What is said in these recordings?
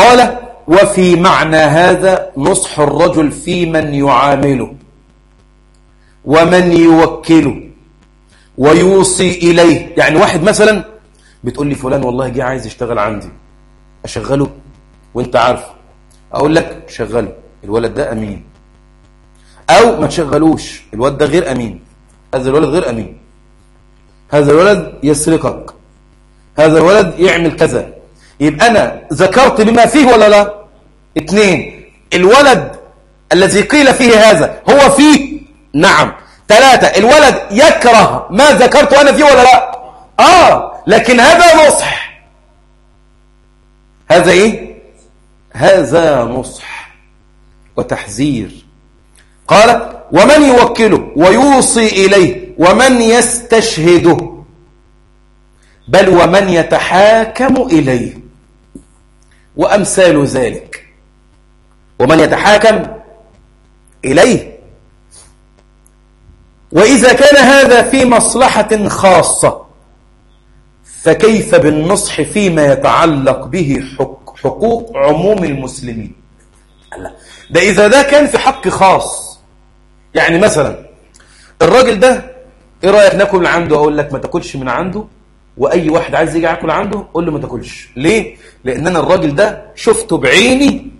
قال وفي معنى هذا نصح الرجل في من يعامله ومن يوكله ويوصي إليه. يعني واحد مثلا بتقول لي فلان والله جه عايز يشتغل عندي أشغله؟ وأنت عارف أقول لك شغله. الولد ده أمين. أو ما تشغلوش. الولد ده غير أمين. هذا الولد غير أمين. هذا الولد يسرقك. هذا الولد يعمل كذا. يبقى أنا ذكرت بما فيه ولا لا؟ اثنين الولد الذي قيل فيه هذا هو فيه؟ نعم. ثلاثة الولد يكره ما ذكرت أنا فيه ولا لا؟ آه لكن هذا نصح. هذا إيه؟ هذا نصح وتحذير. قال ومن يوكله ويوصي إليه ومن يستشهده؟ بل ومن يتحاكم إليه. وأمثال ذلك. ومن يتحاكم إليه. وإذا كان هذا في مصلحة خاصة فكيف بالنصح فيما يتعلق به حقوق عموم المسلمين؟ ده إذا ده كان في حق خاص. يعني مثلا الراجل ده إيه رأيك ناكل من عنده؟ أقول لك ما تاكلش من عنده. وأي واحد عايز يجي ياكل عنده قول له ما تاكلش. ليه؟ لأن أنا الراجل ده شفته بعيني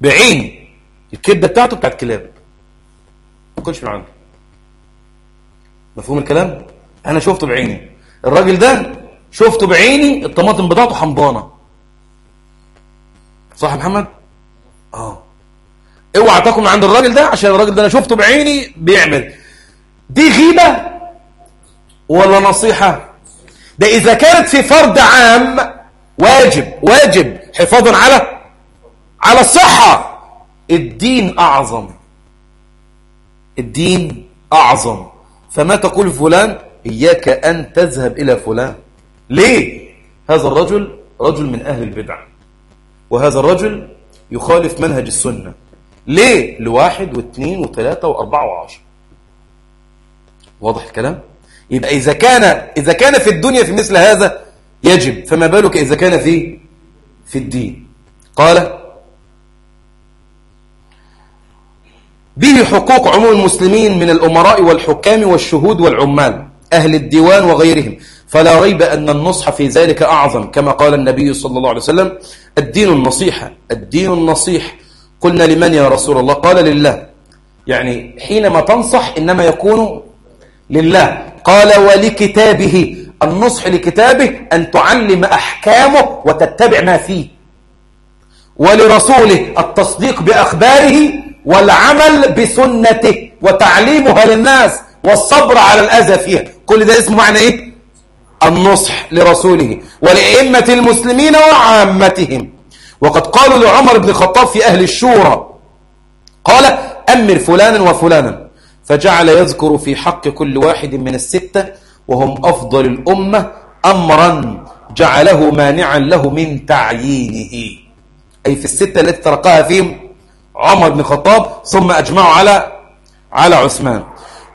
بعيني. الكبدة بتاعته بتاعت كلاب. ما تاكلش من عنده. مفهوم الكلام؟ أنا شفته بعيني. الراجل ده شفته بعيني الطماطم بتاعته حمضانة صح يا محمد؟ آه. اوعى تاكل من عند الراجل ده عشان الراجل ده أنا شفته بعيني بيعمل. دي غيبة ولا نصيحة؟ ده إذا كانت في فرض عام واجب واجب حفاظا على على الصحة. الدين أعظم. الدين أعظم. فما تقول فلان؟ إياك أن تذهب إلى فلان. ليه؟ هذا الرجل رجل من أهل البدع. وهذا الرجل يخالف منهج السنة. ليه؟ لواحد واثنين وثلاثة وأربعة وعشر. واضح الكلام؟ يبقى إذا كان إذا كان في الدنيا في مثل هذا يجب. فما بالك إذا كان في في الدين؟ قال به حقوق عموم المسلمين من الأمراء والحكام والشهود والعمال أهل الديوان وغيرهم. فلا ريب أن النصح في ذلك أعظم كما قال النبي صلى الله عليه وسلم الدين النصيحة الدين النصيح. قلنا لمن يا رسول الله؟ قال لله. يعني حينما تنصح إنما يكون لله. قال ولكتابه النصح لكتابه أن تعلم أحكامه وتتبع ما فيه. ولرسوله التصديق بأخباره والعمل بسنته وتعليمها للناس والصبر على الأذى فيها. كل ده اسمه معنى إيه؟ النصح لرسوله ولأئمة المسلمين وعامتهم. وقد قالوا لعمر بن الخطاب في أهل الشورى قال أمر فلانا وفلانا. فجعل يذكر في حق كل واحد من الستة وهم أفضل الأمة أمرا جعله مانعا له من تعيينه. أي في الستة التي تركها فيهم عمر بن الخطاب ثم أجمعوا على على عثمان.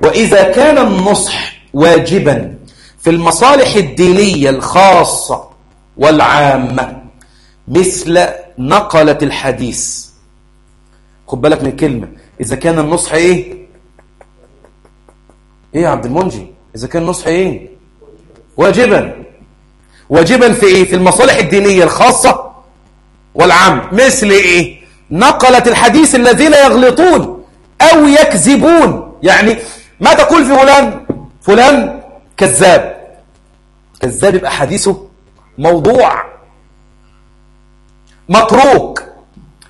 وإذا كان النصح واجبا في المصالح الدينية الخاصة والعامة مثل نقلة الحديث. خد بالك من الكلمة. إذا كان النصح إيه؟ إيه يا عبد المنجي؟ إذا كان النصح إيه؟ واجبا. واجبا في إيه؟ في المصالح الدينية الخاصة والعامة. مثل إيه؟ نقلة الحديث الذين يغلطون أو يكذبون. يعني ما تقول في فلان فلان كذاب. كذاب يبقى حديثه موضوع. متروك.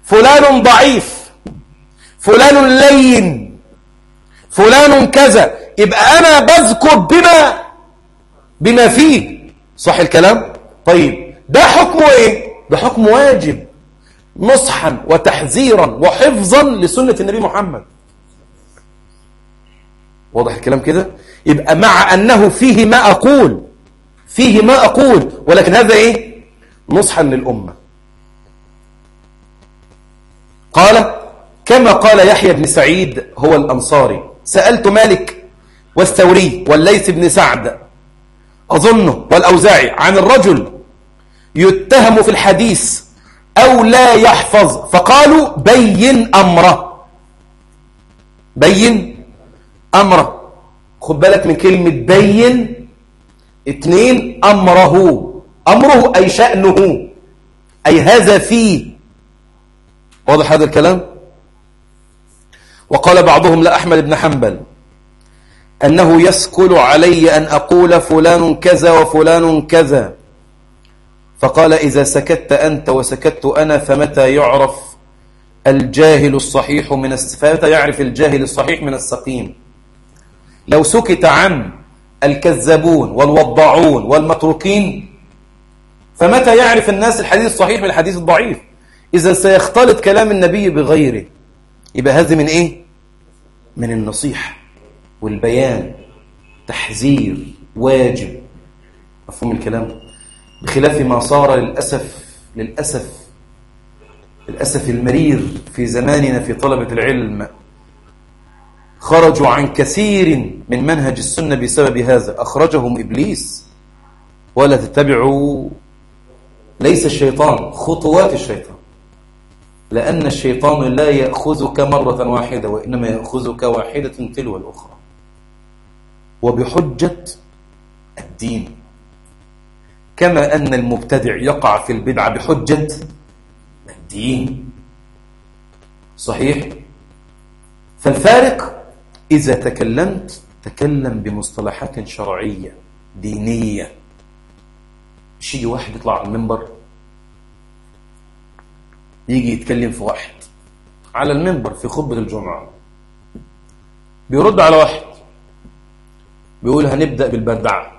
فلان ضعيف. فلان لين. فلان كذا. يبقى أنا بذكر بما بما فيه. صح الكلام؟ طيب ده حكمه إيه؟ ده حكم واجب. نصحا وتحذيرا وحفظا لسنة النبي محمد. واضح الكلام كده؟ يبقى مع أنه فيه ما أقول فيه ما أقول ولكن هذا إيه؟ نصحا للأمة. قال كما قال يحيى بن سعيد هو الأنصاري. سألت مالك والثوري والليث بن سعد. أظنه والأوزاعي عن الرجل يتهم في الحديث أو لا يحفظ. فقالوا بين أمره. بين أمره. خد بالك من كلمة بين. اتنين أمره. أمره أي شأنه. أي هذا فيه. واضح هذا الكلام؟ وقال بعضهم لأحمد بن حنبل. أنه يسكل علي أن أقول فلان كذا وفلان كذا. فقال إذا سكت أنت وسكت أنا فمتى يعرف الجاهل الصحيح من فمتى يعرف الجاهل الصحيح من السقيم؟ لو سكت عن الكذابون والوضعون والمتروكين فمتى يعرف الناس الحديث الصحيح من الحديث الضعيف؟ إذا سيختلط كلام النبي بغيره. يبقى هذا من إيه؟ من النصيحة. والبيان تحذير واجب. مفهوم الكلام؟ بخلاف ما صار للأسف للأسف للأسف المرير في زماننا في طلبة العلم خرجوا عن كثير من منهج السنة بسبب هذا. أخرجهم إبليس. ولا تتبعوا ليس الشيطان خطوات الشيطان. لأن الشيطان لا يأخذك مرة واحدة وإنما يأخذك واحدة تلو الأخرى. وبحجة الدين. كما أن المبتدع يقع في البدعة بحجة الدين. صحيح؟ فالفارق إذا تكلمت تكلم بمصطلحات شرعية دينية. مش يجي واحد يطلع على المنبر. يجي يتكلم في واحد. على المنبر في خطبة الجمعة. بيرد على واحد. بيقول هنبدأ بالبردعة.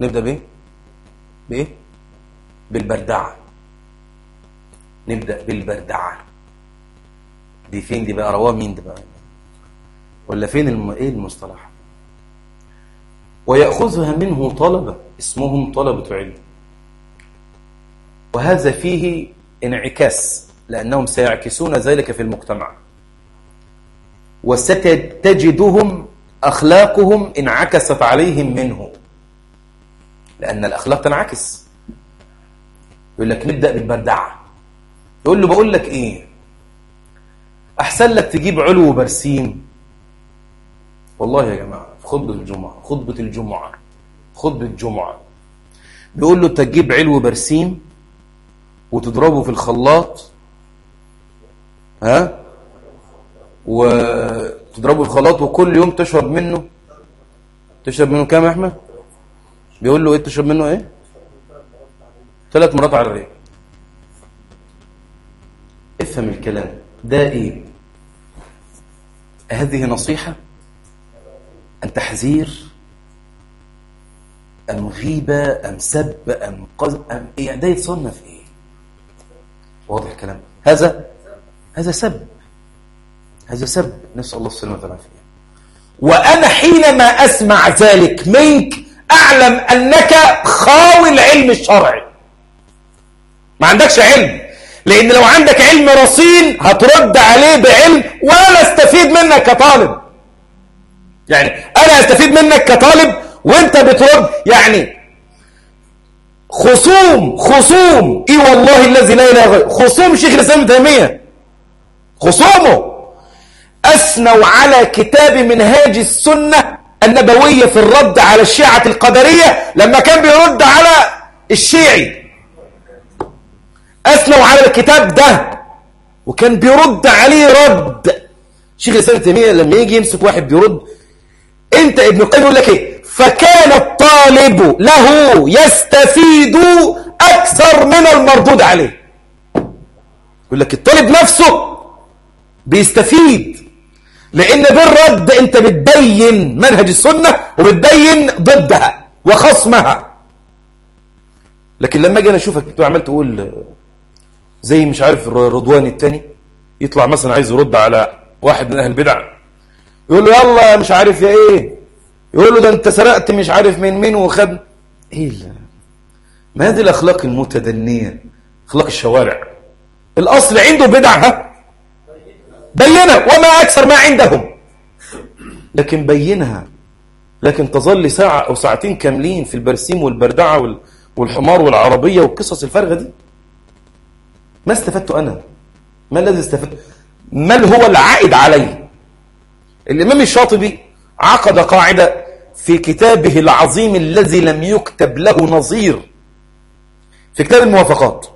نبدأ بإيه؟ بإيه؟ بالبردعة. نبدأ بالبردعة. دي فين دي بقى؟ رواه مين دي بقى؟ ولا فين الم... إيه المصطلح؟ ويأخذها منه طلبة اسمهم طلبة علم. وهذا فيه انعكاس لأنهم سيعكسون ذلك في المجتمع. وستجدهم أخلاقهم انعكست عليهم منه. لأن الأخلاق تنعكس. يقول لك نبدأ بالبردعة. يقول له بقول لك إيه؟ أحسن لك تجيب علو برسيم والله يا جماعة خطبة الجمعة خطبة الجمعة خطبة الجمعة. بيقول له تجيب علو برسيم وتضربه في الخلاط ها؟ وتضربه في الخلاط وكل يوم تشرب منه. تشرب منه كام يا أحمد؟ بيقول له إيه تشرب منه إيه؟ ثلاث مرات على الريق. افهم الكلام. ده إيه؟ هذه نصيحة؟ أم تحذير؟ أم غيبة؟ أم سب؟ أم قذف؟ أم إيه؟ ده يتصنف إيه؟ واضح الكلام. هذا هذا سب. هذا سب. نسأل الله السلامة والعافية. وأنا حينما أسمع ذلك منك أعلم أنك خاوي العلم الشرعي. ما عندكش علم. لأن لو عندك علم رصين هترد عليه بعلم ولا استفيد منك كطالب. يعني أنا أستفيد منك كطالب وأنت بترد. يعني خصوم خصوم. إي والله الذي لا إله غيره خصوم شيخ الإسلام ابن تيمية. خصومه. أثنوا على كتاب منهاج السنة النبوية في الرد على الشيعة القدرية لما كان بيرد على الشيعي. أثنوا على الكتاب ده وكان بيرد عليه رد. شيخ الإسلام ابن تيمية لما يجي يمسك واحد بيرد أنت ابن القيم يقول لك إيه؟ فكان الطالب له يستفيد أكثر من المردود عليه. يقول لك الطالب نفسه بيستفيد. لأن بالرد أنت بتبين منهج السنة وبتبين ضدها وخصمها. لكن لما أجي أنا اشوفك انت عمال تقول زي مش عارف رضوان التاني يطلع مثلا عايز يرد على واحد من أهل البدع يقول له يلا مش عارف يا إيه يقول له ده انت سرقت مش عارف من مين وخد. إيه لا. ما هذه الأخلاق المتدنية أخلاق الشوارع. الأصل عنده بدعه بينها وما أكثر ما عندهم. لكن بينها لكن تظل ساعة أو ساعتين كاملين في البرسيم والبردعة والحمار والعربية والقصص الفارغة دي. ما استفدت أنا. ما الذي استفدت؟ ما هو العائد علي. الإمام الشاطبي عقد قاعدة في كتابه العظيم الذي لم يكتب له نظير. في كتاب الموافقات.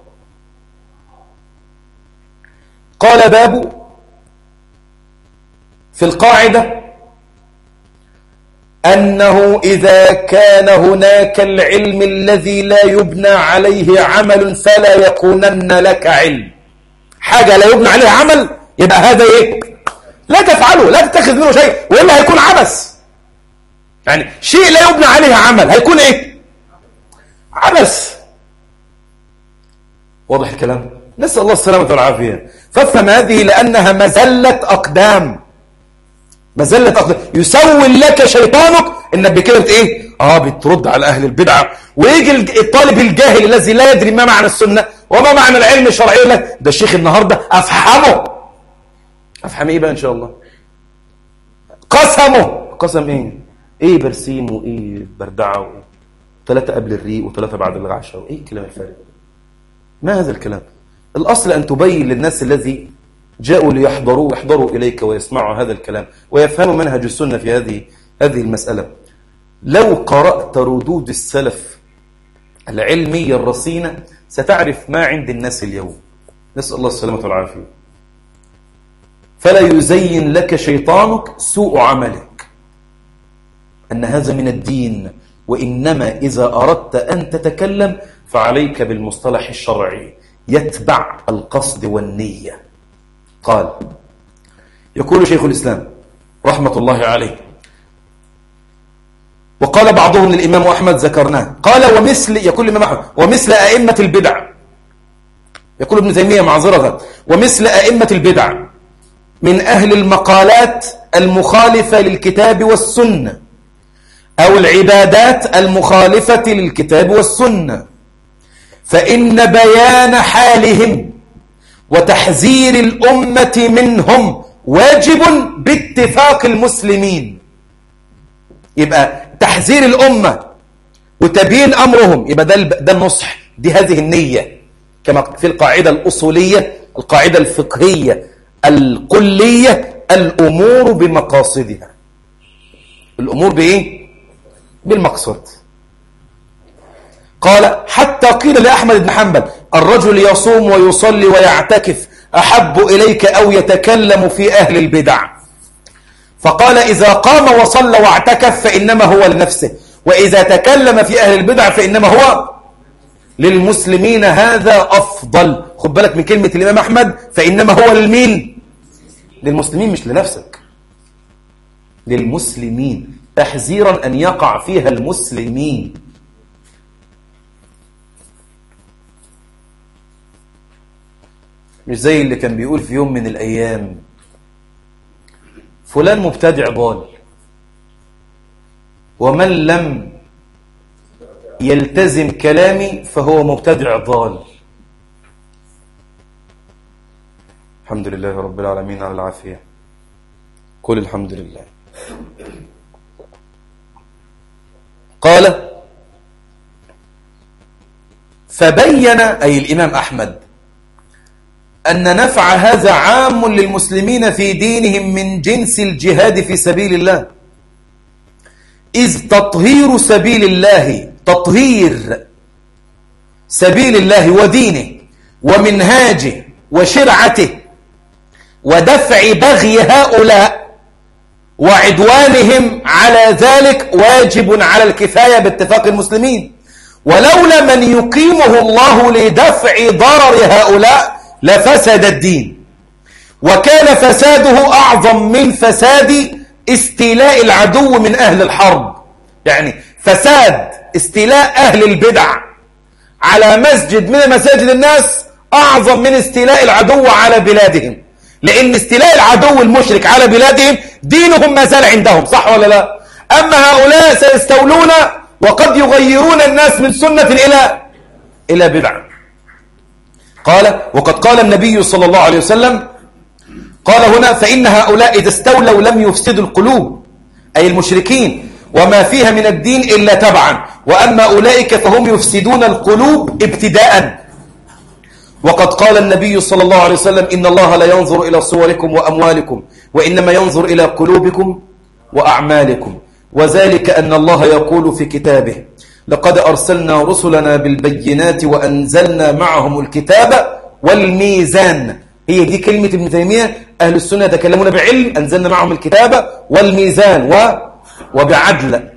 قال باب في القاعدة أنه إذا كان هناك العلم الذي لا يبنى عليه عمل فلا يكونن لك علم. حاجة لا يبنى عليها عمل يبقى هذا إيه؟ لا تفعله لا تتخذ منه شيء وإلا هيكون عبث. يعني شيء لا يبنى عليه عمل هيكون إيه؟ عبث. واضح الكلام؟ نسأل الله السلامة والعافية. فافهم هذه لأنها مزلة أقدام. مزلة أقدام يسول لك شيطانك إنك بكلمة إيه؟ آه بترد على أهل البدعة ويجي الطالب الجاهل الذي لا يدري ما معنى السنة وما معنى العلم الشرعي لك ده الشيخ النهاردة أفهمه. أفهم إيه بقى إن شاء الله؟ قسمه. قسم إيه؟ إيه برسيم وإيه بردعة؟ ثلاثة قبل الريق وثلاثة بعد العشاء وإيه الكلام الفارغ ما هذا الكلام؟ الأصل أن تبين للناس الذي جاءوا ليحضروا ويحضروا إليك ويسمعوا هذا الكلام ويفهموا منهج السنة في هذه هذه المسألة. لو قرأت ردود السلف العلمية الرصينة ستعرف ما عند الناس اليوم. نسأل الله السلامة والعافية. فلا يزين لك شيطانك سوء عملك. أن هذا من الدين وإنما إذا أردت أن تتكلم فعليك بالمصطلح الشرعي. يتبع القصد والنية. قال يقول شيخ الإسلام رحمة الله عليه وقال بعضهم للإمام أحمد ذكرناه قال ومثل يقول الإمام أحمد ومثل أئمة البدع يقول ابن تيمية معذرة ومثل أئمة البدع من أهل المقالات المخالفة للكتاب والسنة أو العبادات المخالفة للكتاب والسنة فإن بيان حالهم وتحذير الأمة منهم واجب باتفاق المسلمين. يبقى تحذير الأمة وتبيين أمرهم يبقى ده ده النصح دي هذه النية. كما في القاعدة الأصولية القاعدة الفقهية الكلية الأمور بمقاصدها. الأمور بإيه؟ بالمقصد قال حتى قيل لأحمد بن حنبل الرجل يصوم ويصلي ويعتكف أحب إليك أو يتكلم في أهل البدع. فقال إذا قام وصلى واعتكف فإنما هو لنفسه وإذا تكلم في أهل البدع فإنما هو للمسلمين. هذا أفضل. خد بالك من كلمة الإمام أحمد فإنما هو للمين؟ للمسلمين مش لنفسك. للمسلمين. تحذيرا أن يقع فيها المسلمين. مش زي اللي كان بيقول في يوم من الأيام فلان مبتدع ضال ومن لم يلتزم كلامي فهو مبتدع ضال. الحمد لله رب العالمين على العافية. قل الحمد لله. قال فبين أي الإمام أحمد أن نفع هذا عام للمسلمين في دينهم من جنس الجهاد في سبيل الله. إذ تطهير سبيل الله تطهير سبيل الله ودينه ومنهاجه وشرعته ودفع بغي هؤلاء وعدوانهم على ذلك واجب على الكفاية باتفاق المسلمين. ولولا من يقيمه الله لدفع ضرر هؤلاء لفسد الدين. وكان فساده أعظم من فساد استيلاء العدو من أهل الحرب. يعني فساد استيلاء أهل البدع. على مسجد من مساجد الناس أعظم من استيلاء العدو على بلادهم. لأن استيلاء العدو المشرك على بلادهم دينهم ما زال عندهم صح ولا لا؟ أما هؤلاء سيستولون وقد يغيرون الناس من سنة إلى إلى بدعة قال وقد قال النبي صلى الله عليه وسلم قال هنا فإن هؤلاء إذا استولوا لم يفسدوا القلوب أي المشركين وما فيها من الدين إلا تبعا. وأما أولئك فهم يفسدون القلوب ابتداء. وقد قال النبي صلى الله عليه وسلم إن الله لا ينظر إلى صوركم وأموالكم وإنما ينظر إلى قلوبكم وأعمالكم. وذلك أن الله يقول في كتابه لقد أرسلنا رسلنا بالبينات وأنزلنا معهم الكتاب والميزان. هي دي كلمة ابن تيمية. أهل السنة يتكلمون بعلم. أنزلنا معهم الكتاب والميزان و... وبعدل.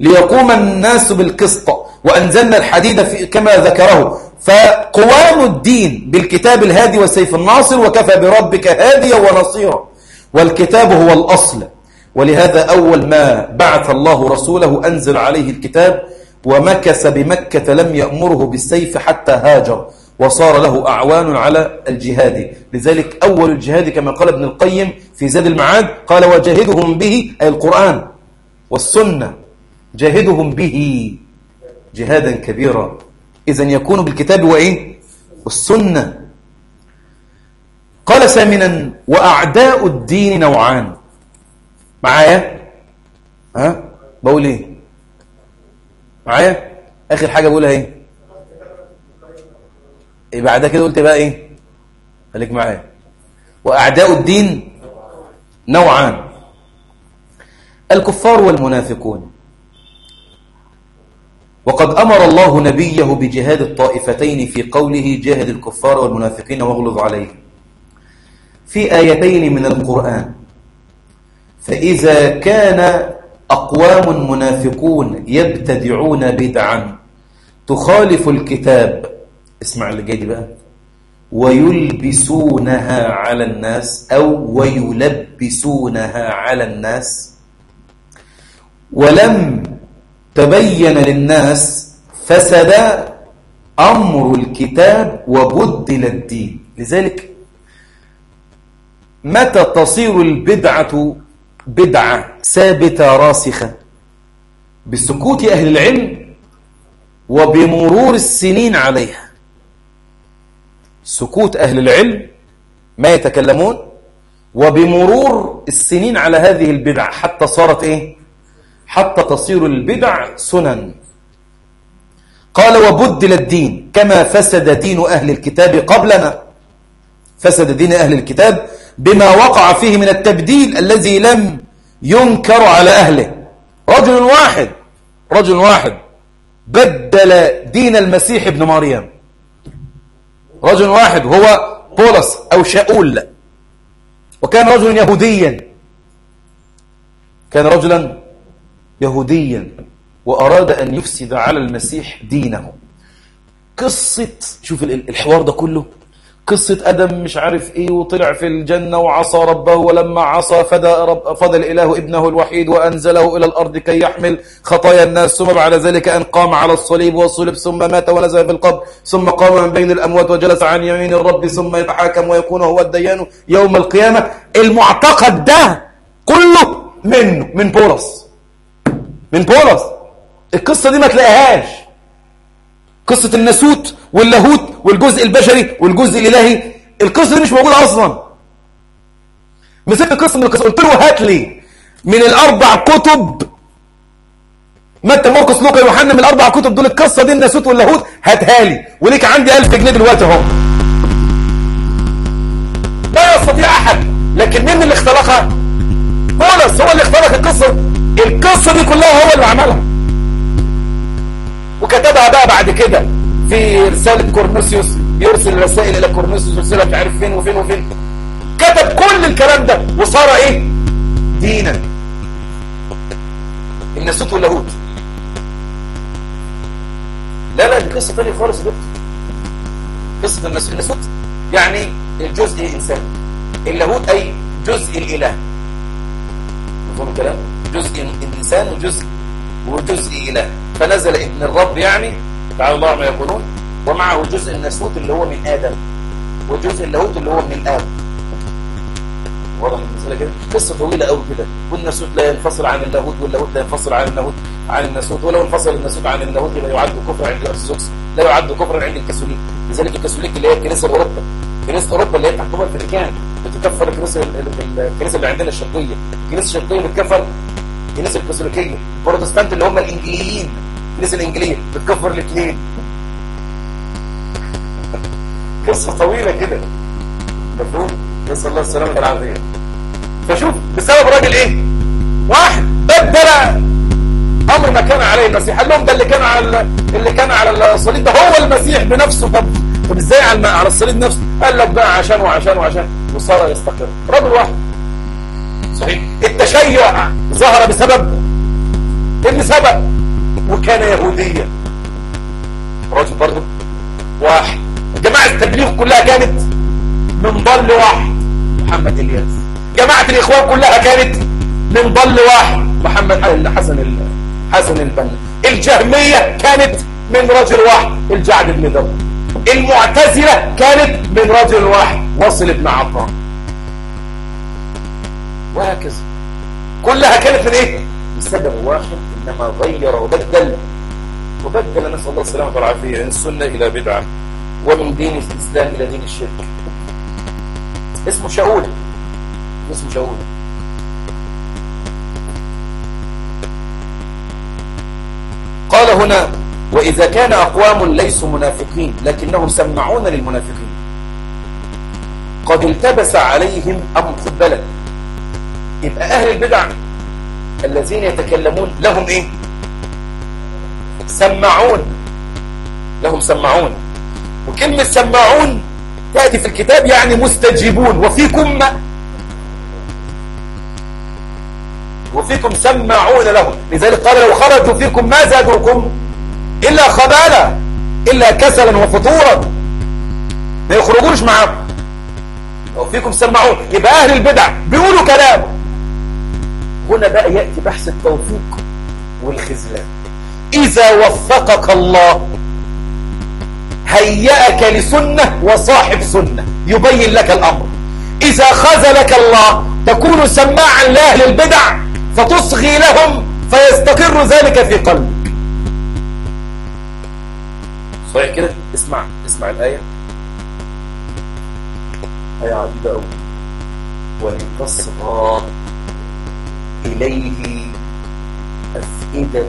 ليقوم الناس بالقسط. وأنزلنا الحديد في كما ذكره. فقوام الدين بالكتاب الهادي والسيف الناصر وكفى بربك هاديا ونصيرا. والكتاب هو الأصل. ولهذا أول ما بعث الله رسوله أنزل عليه الكتاب ومكث بمكة لم يأمره بالسيف حتى هاجر وصار له أعوان على الجهاد. لذلك أول الجهاد كما قال ابن القيم في زاد المعاد قال وجاهدهم به أي القرآن والسنة جاهدهم به جهادا كبيرا. إذا يكون بالكتاب وإيه؟ والسنة. قال ثامنا وأعداء الدين نوعان. معايا؟ ها؟ بقول إيه؟ معايا؟ آخر حاجة بقولها إيه؟ إيه بعد كده قلت بقى إيه؟ خليك معايا. وأعداء الدين نوعان. الكفار والمنافقون. وقد أمر الله نبيه بجهاد الطائفتين في قوله جاهد الكفار والمنافقين واغلظ عليهم. في آيتين من القرآن. فإذا كان أقوام منافقون يبتدعون بدعا تخالف الكتاب اسمع اللي جاي بقى ويلبسونها على الناس أو ويلبسونها على الناس ولم تبين للناس فسد أمر الكتاب وبدل الدين. لذلك متى تصير البدعة بدعة ثابتة راسخة. بسكوت أهل العلم وبمرور السنين عليها. سكوت أهل العلم ما يتكلمون وبمرور السنين على هذه البدع حتى صارت إيه؟ حتى تصير البدع سنن. قال وبدل الدين كما فسد دين أهل الكتاب قبلنا. فسد دين أهل الكتاب بما وقع فيه من التبديل الذي لم ينكر على أهله. رجل واحد رجل واحد بدل دين المسيح ابن مريم. رجل واحد هو بولس أو شاؤول وكان رجلا يهوديا. كان رجلا يهوديا وأراد أن يفسد على المسيح دينه. قصة شوف الحوار ده كله. قصة أدم مش عارف إيه وطلع في الجنة وعصى ربه ولما عصى فدى, رب فدى الإله ابنه الوحيد وأنزله إلى الأرض كي يحمل خطايا الناس. ثم بعد ذلك أن قام على الصليب والصلب ثم مات ونزل في القبر ثم قام من بين الأموات وجلس عن يمين الرب ثم يتحاكم ويكون هو الديان يوم القيامة. المعتقد ده كله منه من بولس. من بولس. القصة دي ما تلاقيهاش. قصة الناسوت واللاهوت والجزء البشري والجزء الإلهي القصة دي مش موجودة أصلا. مثل قصة من القصة قلت له هات لي من الأربع كتب. متى مرقس لوقا يوحنا من الأربع كتب دول القصة دي الناسوت واللاهوت؟ هاتها لي. وليك عندي 1000 جنيه دلوقتي أهو. لا يستطيع أحد لكن مين اللي اخترقها؟ بولس هو اللي اخترق القصة. القصة دي كلها هو اللي عملها. وكتبها بقى بعد كده في رسالة كورنثوس يرسل رسائل إلى كورنثوس مش عارف فين وفين وفين. كتب كل الكلام ده وصار إيه؟ دينا. الناسوت واللاهوت لا لا دي قصة تانية خالص دكتور. قصة الناسوت يعني الجزء الإنسان. اللاهوت أي جزء الإله. مفهوم الكلام؟ جزء الإنسان وجزء وجزء إله فنزل ابن الرب يعني تعالى الله ما يقولون ومعه جزء الناسوت اللي هو من آدم وجزء اللاهوت اللي هو من الآب واضح المسألة كده؟ قصة طويلة قوي كده. والناسوت لا ينفصل عن اللاهوت واللاهوت لا ينفصل عن اللاهوت عن الناسوت ولو انفصل الناسوت عن اللاهوت لا يعد كفر عند الأرثوذكس لا يعد كفرا عند الكاثوليك. لذلك الكاثوليك اللي هي الكنيسة الأوروبا كنيسة أوروبا اللي هي تحكمها الفاتيكان بتكفر الكنيسة الكنيسة اللي عندنا الشرقية. الكنيسة الشرقية بتكفر الكنيسة الكاثوليكية البروتستانت اللي هم الإنجليين. الكنيسة الإنجلية بتكفر الاثنين قصة طويلة كده. مفهوم؟ نسأل الله السلامة والعافية. فشوف بسبب راجل إيه؟ واحد. بدل أمر ما كان عليه المسيح. قال لهم ده اللي كان على اللي كان على الصليب ده هو المسيح بنفسه. طب طب إزاي على على الصليب نفسه؟ قال لك بقى عشان وعشان وعشان. وصار يستقر. رجل واحد. صحيح. التشيع ظهر بسبب ابن سبب وكان يهوديا. راجل برضه واحد. جماعة التبليغ كلها كانت من ضل واحد. محمد إلياس. جماعة الإخوان كلها كانت من ضل واحد. محمد حسن حسن البنا. الجهمية كانت من رجل واحد. الجعد بن ذر. المعتزلة كانت من رجل واحد. وصل ابن عطاء وهكذا. كلها كانت من إيه؟ بسبب واحد إنما غير وبدل. وبدل نسأل الله السلامة والعافية من السنة إلى بدعة. ومن دين الإسلام إلى دين الشرك. اسمه شاول. اسمه شاول. قال هنا وإذا كان أقوام ليسوا منافقين لكنهم سمعون للمنافقين. قد التبس عليهم أمر بالك يبقى أهل البدع الذين يتكلمون لهم إيه؟ سمعون لهم سمعون وكلمة سمعون تأتي في الكتاب يعني مستجيبون. وفيكم وفيكم سمعون لهم. لذلك قال لو خرجوا فيكم ما زادوكم إلا خبالا إلا كسلا وفطورا. ما يخرجوش معاكم. وفيكم سمعون يبقى أهل البدع بيقولوا كلام. هنا بقى يأتي بحث التوفيق والخذلان. إذا وفقك الله هيأك لسنة وصاحب سنة يبين لك الأمر. إذا خذلك الله تكون سماعا لأهل البدع فتصغي لهم فيستقر ذلك في قلبك. صحيح كده؟ اسمع اسمع الآية. آية عجيبة أوي ولتصغى إليه أفئدة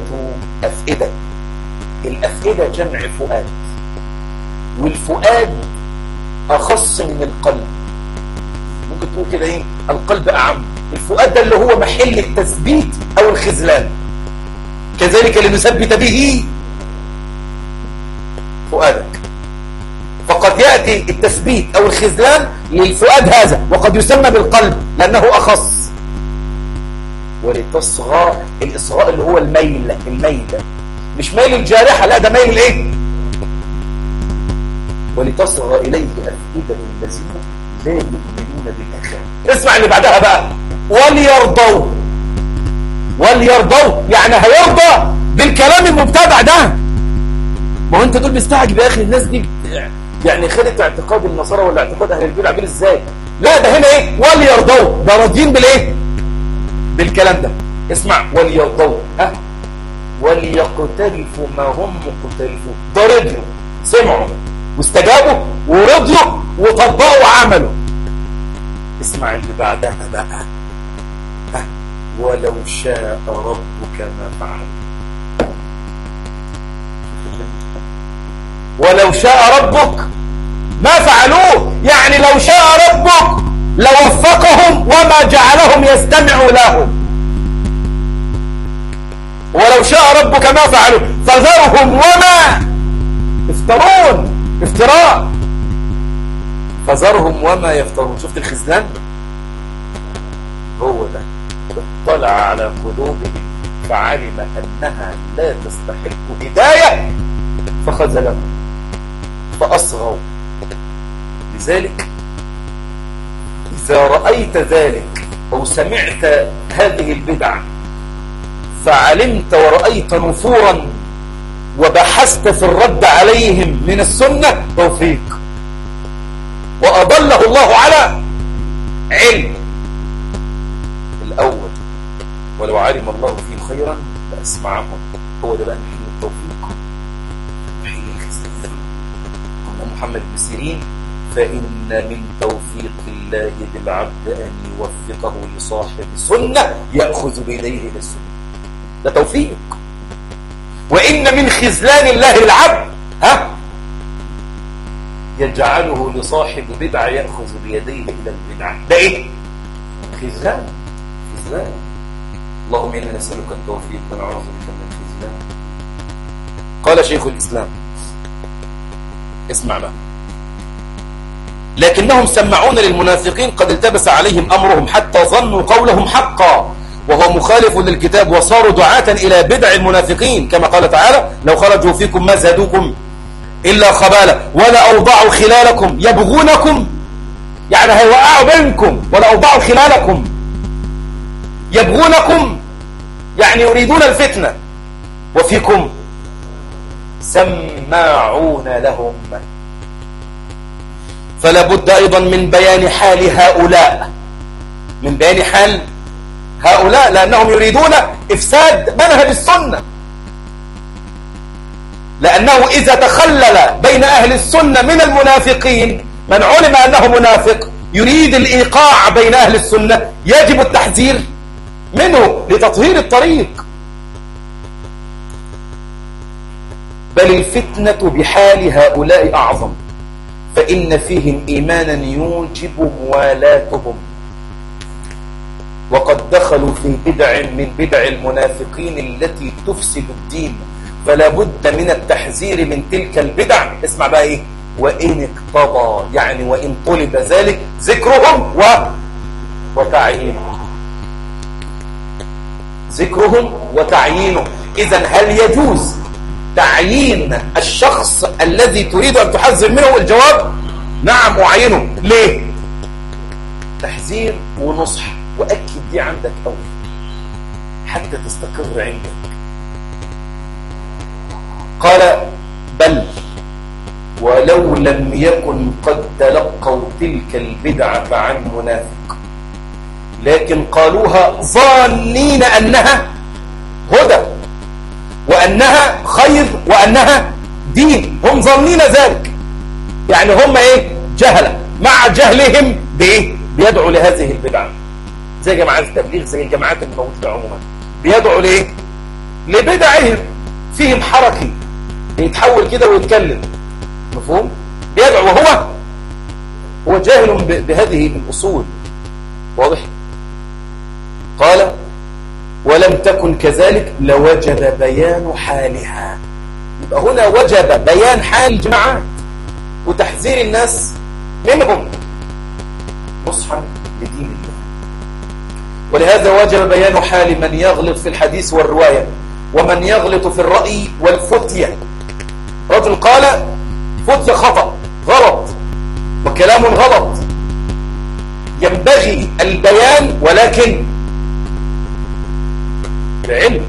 أفئدة. الأفئدة جمع فؤاد. والفؤاد أخص من القلب. ممكن تقول كده إيه؟ القلب أعم. الفؤاد ده اللي هو محل التثبيت أو الخذلان. كذلك لنثبت به فؤادك. فقد يأتي التثبيت أو الخذلان للفؤاد هذا وقد يسمى بالقلب لأنه أخص. ولتصغى الإصغاء اللي هو الميل الميل مش ميل الجارحة لا ده ميل إيه؟ ولتصغى إليه أفئدة الذين لا يؤمنون بالآخرة اسمع اللي بعدها بقى. وليرضوا. وليرضوا. يعني هيرضى بالكلام المبتدع ده. ما هو أنت دول مستعجب يا أخي الناس دي يعني خدت اعتقاد النصارى ولا اعتقاد أهل البدع عامل إزاي؟ لا ده هنا إيه؟ وليرضوا. ده راضيين بالإيه؟ بالكلام ده. اسمع. وليرضوا ها؟ وليقترفوا ما هم مقترفون. ده رضيوا سمعوا. واستجابوا. ورضيوا وطبقوا وعملوا اسمع اللي بعدها بقى. ها؟ ولو شاء ربك ما فعل. ولو شاء ربك ما فعلوه. يعني لو شاء ربك لوفقهم وما جعلهم يستمعوا لهم ولو شاء ربك ما فعلوا. فذرهم وما يفترون. افتراء. فذرهم وما يفترون. شفت الخزنان؟ هو ده. اطلع على قلوبهم فعلم أنها لا تستحق هداية فخذلهم. فأصغوا. لذلك إذا رأيت ذلك أو سمعت هذه البدع فعلمت ورأيت نفورا وبحثت في الرد عليهم من السنة توفيق. وأضله الله على علم. الأول ولو علم الله فيهم خيرا لأسمعهم هو ده بقى محل التوفيق. محل الخزي محمد بن سيرين فإن من توفيق الله بالعبد أن يوفقه لصاحب سنة يأخذ بيديه إلى السنة ده توفيق. وإن من خذلان الله العبد ها يجعله لصاحب بدعة يأخذ بيديه إلى البدعة. ده إيه؟ خزلان خزلان اللهم إنا نسألك التوفيق ونعوذ بك من الخزلان قال شيخ الإسلام اسمع بقى. لكنهم سمعون للمنافقين قد التبس عليهم أمرهم حتى ظنوا قولهم حقا. وهو مخالف للكتاب وصاروا دعاة إلى بدع المنافقين. كما قال تعالى لو خرجوا فيكم ما زادوكم إلا خبالة ولا أوضعوا خلالكم يبغونكم. يعني هيوقعوا بينكم ولا أوضعوا خلالكم يبغونكم. يعني يريدون الفتنة. وفيكم سماعون لهم. فلا بد أيضا من بيان حال هؤلاء. من بيان حال هؤلاء لأنهم يريدون إفساد منهج السنة. لأنه إذا تخلل بين أهل السنة من المنافقين من علم أنه منافق يريد الإيقاع بين أهل السنة يجب التحذير منه لتطهير الطريق. بل الفتنة بحال هؤلاء أعظم. فإن فيهم إيمانا يوجب موالاتهم وقد دخلوا في بدع من بدع المنافقين التي تفسد الدين. فلا بد من التحذير من تلك البدع. اسمع بقى إيه. وإن اقتضى يعني وإن طلب ذلك ذكرهم و وتعيينهم. ذكرهم وتعيينه إذا هل يجوز تعيين الشخص الذي تريد أن تحذر منه الجواب نعم أعينه. ليه؟ تحذير ونصح وأكد دي عندك أول. حتى تستقر عندك. قال بل ولو لم يكن قد تلقوا تلك البدعة عن منافق لكن قالوها ظانين أنها هدى. وأنها خير وأنها دين. هم ظنين ذلك. يعني هم إيه؟ جهلة مع جهلهم بإيه بيدعوا لهذه البدعة. زي جماعات التبليغ زي الجماعات الموجودة عموما. بيدعوا لإيه؟ لبدعهم. فيهم حركي. بيتحول كده ويتكلم. مفهوم؟ بيدعو. وهو هو جاهل بهذه الأصول. واضح؟ قال ولم تكن كذلك لوجب بيان حالها. يبقى هنا وجب بيان حال الجماعات وتحذير الناس منهم. نصحا لدين الله. ولهذا وجب بيان حال من يغلط في الحديث والرواية ومن يغلط في الرأي والفتية. رجل قال فتية خطأ غلط وكلام غلط. ينبغي البيان ولكن بعلم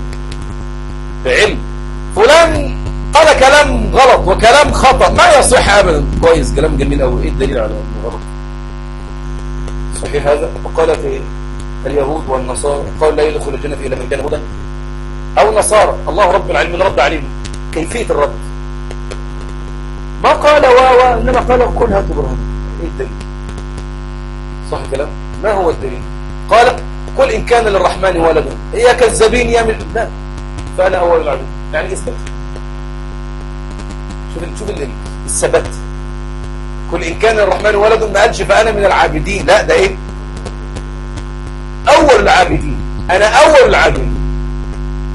بعلم. فلان قال كلام غلط وكلام خطأ. ما يصح أبدا. كويس. كلام جميل أوي. إيه الدليل على أنه غلط صحيح هذا؟ وقالت إيه اليهود والنصارى قال لا يدخل الجنة إلا من كان هدى. أو نصارى. الله رب العالمين رد عليهم. كيفية الرد؟ ما قال واوا إنما قال قل هاتوا إيه الدليل؟ صح كلام ما هو الدليل؟ قال قل إن كان للرحمن ولد. هي كذابين يا من فأنا أول العبد يعني اثبت شوف شوف الثبات. قل إن كان للرحمن ولد ما قالش فأنا من العابدين. لا ده إيه؟ أول العابدين. أنا أول العابدين.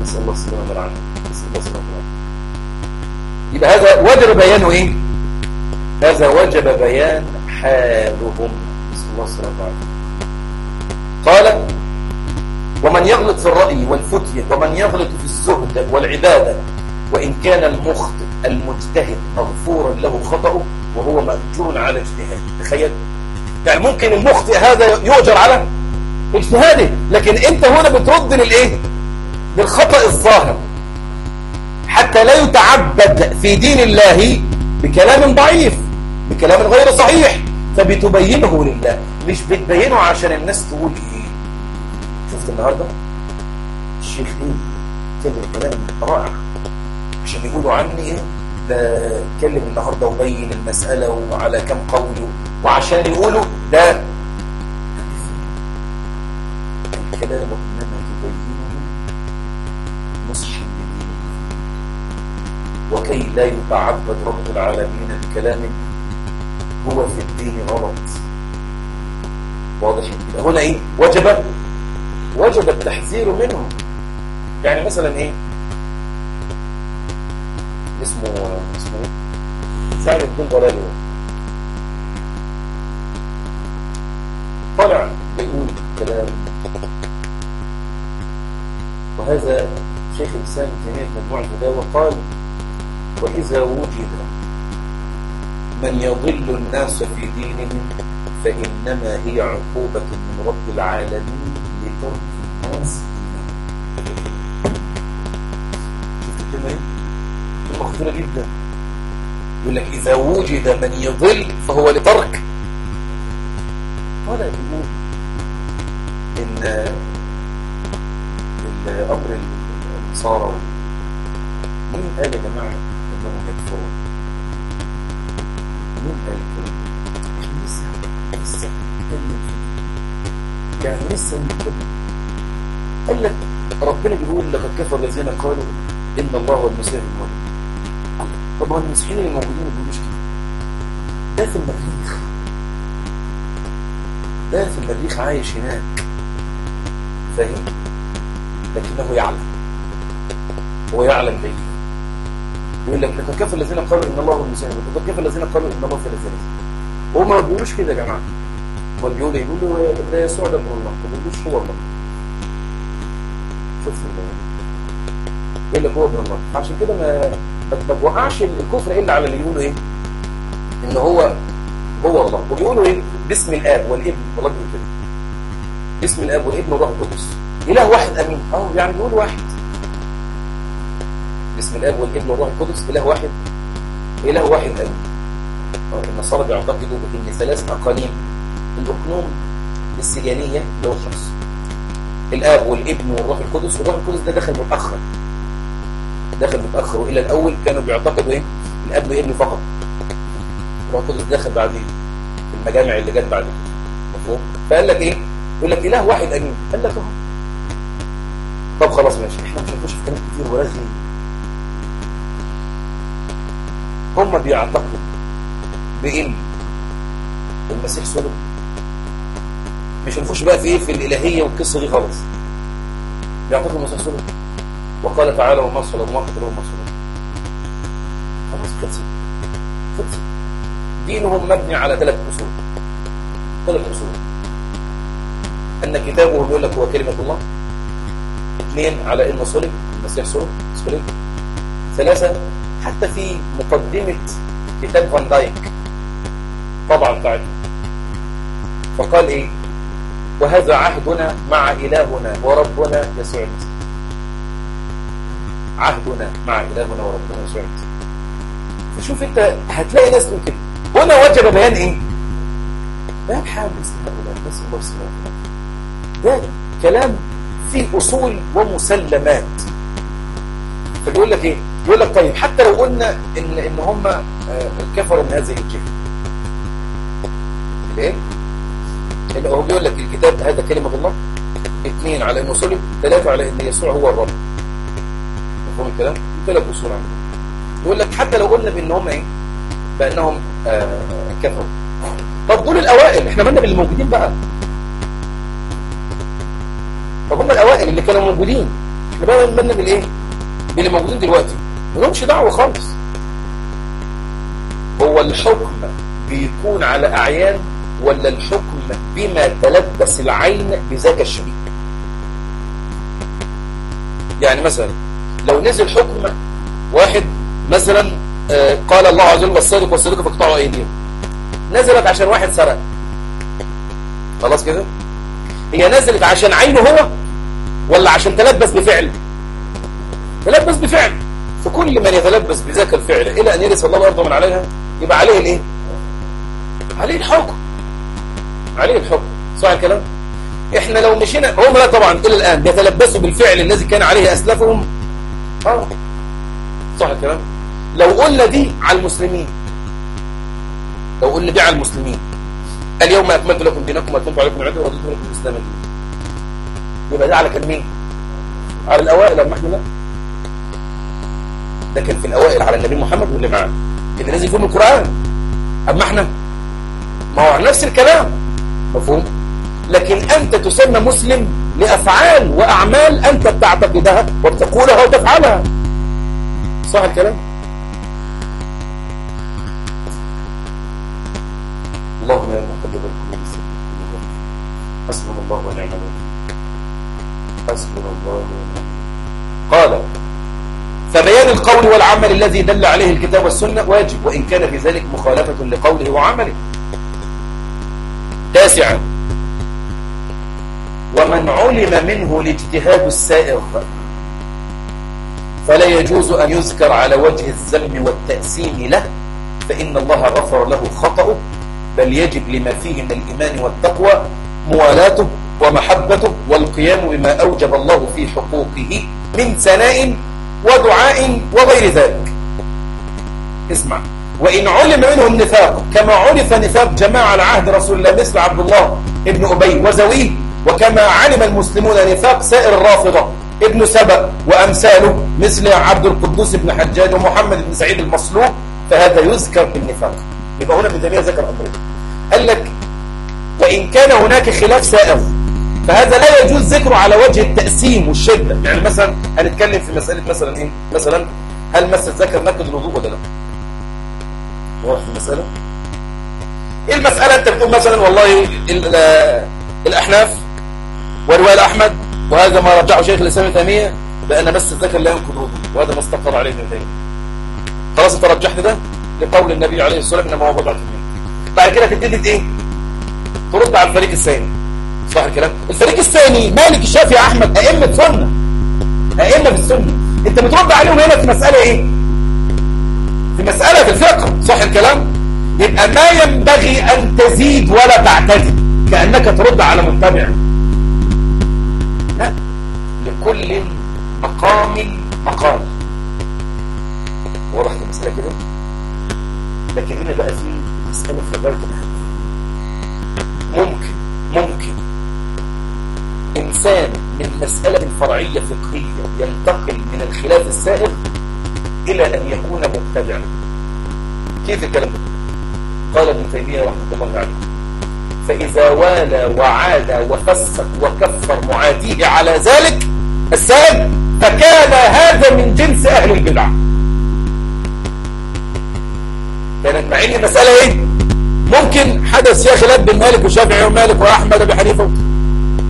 نسأل الله السلامة والعافية. نسأل الله السلامة والعافية. يبقى هذا وجب بيانه إيه؟ هذا وجب بيان حالهم. نسأل الله السلامة والعافية. قال ومن يغلط في الرأي والفتية ومن يغلط في الزهد والعبادة وإن كان المخطئ المجتهد مغفورا له خطأه وهو مأجور على اجتهاد تخيل. يعني ممكن المخطئ هذا يؤجر على اجتهاده لكن أنت هنا بترد للإيه؟ للخطأ الظاهر. حتى لا يتعبد في دين الله بكلام ضعيف بكلام غير صحيح فبتبينه لله. مش بتبينه عشان الناس تقول إيه؟ شفت النهاردة. الشيخ إيه كلم كلام رائع. عشان يقولوا عني إيه؟ ده اتكلم النهاردة وبين المسألة وعلى كم قوله وعشان يقولوا ده. الكلام انما تبينه نصح لدين وكي لا يتعبد رب العالمين بكلام هو في الدين غلط. واضح؟ هنا إيه؟ وجب وجب التحذير منهم. يعني مثلا إيه؟ اسمه اسمه إيه؟ سعد الدين ضلالي طلع بيقول كلام. وهذا شيخ الإسلام تيمية مجموع الفتاوى قال وإذا وجد من يضل الناس في دينهم فإنما هي عقوبة من رب العالمين. لترك الناس شفت الكلمة إيه؟ كلمة خطيرة جدا. يقول لك إذا وجد من يضل فهو لترك. هذا يقول إن الأمر النصارى مين قال يا جماعة إنهم يكفرون مين قال كده؟ إحنا لسه. لسه. يعني لسه بنتكلم قال لك ربنا بيقول لقد كفر الذين قالوا إن الله هو المسيح مريم طب هو المسيحيين اللي موجودين ما بيقولوش كده؟ ده في المريخ. ده في المريخ عايش هناك. فاهم؟ لكنه يعلم. هو يعلم بعيد يقول لك لقد كفر الذين قالوا إن الله هو المسيح لقد كفر الذين قالوا إن الله ثلاث ثلاثة هم ما بيقولوش كده يا جماعة. هم بيقولوا يقولوا ده يسوع ده ابن الله. ما بيقولوش هو الله. شوف يقول لك هو ابن الله عشان كده ما ما توقعش الكفر إلا على اللي يقولوا إيه؟ إن هو هو الله. وبيقولوا إيه؟ باسم الآب والابن. والله بيقول كده. باسم الآب والابن والروح القدس. إله واحد أمين. أه يعني بيقول واحد. باسم الآب والابن والروح القدس إله واحد. إله واحد أمين. النصارى بيعتقدوا إن ثلاث اقانيم الاقنوم السجانيه اللي هو الآب والابن والروح القدس والروح القدس ده دخل متأخر. دخل متأخر وإلى الأول كانوا بيعتقدوا إيه؟ الأب والابن فقط. الروح القدس دخل بعدين في المجامع اللي جت بعدين مفهوم؟ فقال لك إيه؟ يقول لك إله واحد أمين. قال لك أهو. طب خلاص ماشي. إحنا مش هنخش في كلام كتير ورغي هم بيعتقدوا بإن المسيح صلب مش هنخش بقى في إيه؟ في الإلهية والقصة دي خالص. المسيح صلب وقال تعالى وما صلب وما قتلوه وما خلاص خلصت. خلصت. دينهم مبني على ثلاث أصول. ثلاث أصول. أن كتابه بيقول لك هو كلمة الله. اثنين على انه صلب المسيح صلب صلب ثلاثة حتى في مقدمة كتاب فان دايك طبعا بتاعته فقال إيه؟ وهذا عهدنا مع إلهنا وربنا يسوع المسيح. عهدنا مع إلهنا وربنا يسوع المسيح. فشوف انت هتلاقي ناس تقول كده. هنا وجب بيان إيه؟ بيان حال مثل هؤلاء ناس الله سبحانه ده كلام فيه أصول ومسلمات. فبيقول لك إيه؟ يقول لك طيب حتى لو قلنا إن إن هم كفروا من هذه الجهة. الايه اللي هو بيقول لك الكتاب هذا كلمة الله اثنين على انه صلب ثلاثة على إن يسوع هو الرب. مفهوم الكلام؟ ثلاث أصول عندهم. يقول لك حتى لو قلنا بان هم إيه؟ بأنهم آه كفروا. طب دول الأوائل إحنا مالنا باللي موجودين بقى. طب هم الأوائل اللي كانوا موجودين. إحنا بقى مالنا بالايه باللي موجودين دلوقتي. ما لهمش دعوة خالص. هو الحكم بيكون على أعيان ولا الحكم بما تلبس العين بذاك الشبيه يعني مثلا لو نزل حكم واحد مثلا آه قال الله عز وجل والصادق والصادق فاقطعوا أيديهم. نزلت عشان واحد سرق. خلاص كده؟ هي نزلت عشان عينه هو ولا عشان تلبس بفعل؟ تلبس بفعل. فكل من يتلبس بذاك الفعل إلى أن يرث الله الأرض من عليها يبقى عليه الإيه؟ عليه الحكم. عليه الحكم. صح الكلام؟ إحنا لو مشينا هم لا طبعا إلى الآن بيتلبسوا بالفعل الذي كان عليه اسلافهم آه. صح الكلام؟ لو قلنا دي على المسلمين. لو قلنا دي على المسلمين. اليوم أكملت لكم دينكم واتممت عليكم نعمتي ورضيت لكم الإسلام. يبقى ده على كان مين؟ على الأوائل اما إحنا لا؟ ده كان في الأوائل على النبي محمد واللي معاه. اللي نزل فيهم القرآن. اما إحنا ما هو نفس الكلام. مفهوم؟ لكن أنت تسمى مسلم لأفعال وأعمال أنت بتعتقدها وبتقولها وتفعلها. صح الكلام؟ اللهم يا مقلب القلوب حسبنا الله ونعم الوكيل. حسبنا الله ونعم قال فبيان القول والعمل الذي دل عليه الكتاب والسنة واجب وإن كان في ذلك مخالفة لقوله وعمله. تاسعا. ومن علم منه الاجتهاد السائغ فلا يجوز أن يذكر على وجه الذم والتأسيم له فإن الله غفر له خطأه بل يجب لما فيه من الإيمان والتقوى موالاته ومحبته والقيام بما أوجب الله في حقوقه من ثناء ودعاء وغير ذلك. اسمع. وإن علم منه النفاق كما عرف نفاق جماعة على عهد رسول الله مثل عبد الله ابن أبي وزويه وكما علم المسلمون نفاق سائر الرافضة ابن سبأ وأمثاله مثل عبد القدوس بن حجاج ومحمد بن سعيد المصلوب فهذا يذكر بالنفاق يبقى هنا ابن تيمية ذكر أمره قال لك وإن كان هناك خلاف سائر فهذا لا يجوز ذكره على وجه التقسيم والشدة. يعني مثلا هنتكلم في مسألة مثلا إيه؟ مثلا هل مس الذكر نكد الوضوء ولا لا؟ واضح المسألة؟ إيه المسألة؟ أنت بتقول مثلا والله الأحناف ورواية أحمد وهذا ما رجعه شيخ الإسلام تيمية بأن مس الذكر لا الوضوء وهذا ما استقر عليه ابن تيمية خلاص أنت رجحت ده لقول النبي عليه الصلاة والسلام إنما هو وضع بعد كده تبتدي إيه؟ ترد على الفريق الثاني. صح الكلام؟ الفريق الثاني مالك الشافعي أحمد أئمة سنه أئمة في السنة. أنت بترد عليهم هنا في مسألة إيه؟ في مسألة في الفقه صح الكلام؟ يبقى ما ينبغي أن تزيد ولا تعتدي كأنك ترد على متبع. لا لكل مقام مقام واضح المسألة كده؟ لكن هنا بقى في مسألة في غايه ممكن ممكن. إنسان من مسألة فرعية فقهية ينتقل من الخلاف السائغ إلى أن يكون مبتدعا. كيف الكلام ده؟ قال ابن تيمية رحمة الله عليه. فإذا والى وعاد وفسق وكفر معاديه على ذلك السائغ فكان هذا من جنس أهل البدع. كانت معين المسألة إيه؟ ممكن حدث فيها خلاف بين مالك وشافعي ومالك وأحمد أبي حنيفة.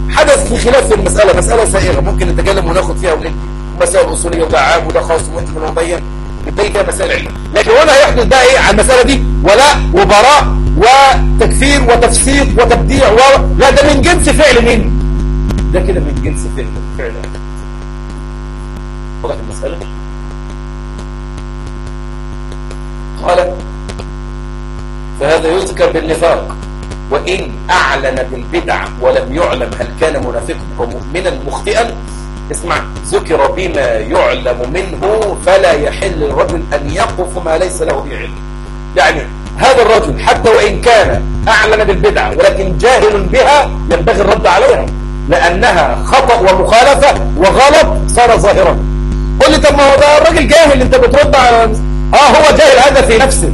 حدث في خلاف في المسألة مسألة سائغة ممكن نتكلم وناخد فيها وندي مسائل أصولية وده عام وده خاص وانت من مبين نبين فيها مسائل علم لكن هنا هيحدث بقى إيه على المسألة دي ولاء وبراء وتكفير وتفسيق وتبديع و... لا ده من جنس فعل مين؟ ده كده من جنس فعل فعل. واضح المسألة؟ قال فهذا يذكر بالنفاق وإن أعلن بالبدع ولم يعلم هل كان منافقا أو مؤمنا مخطئا اسمع ذكر بما يعلم منه فلا يحل الرجل أن يقف ما ليس له به علم يعني هذا الرجل حتى وإن كان أعلن بالبدع ولكن جاهل بها ينبغي الرد عليها لأنها خطأ ومخالفة وغلط صار ظاهرا. قل لي طب ما هو ده الراجل جاهل أنت بترد على آه هو جاهل هذا في نفسه.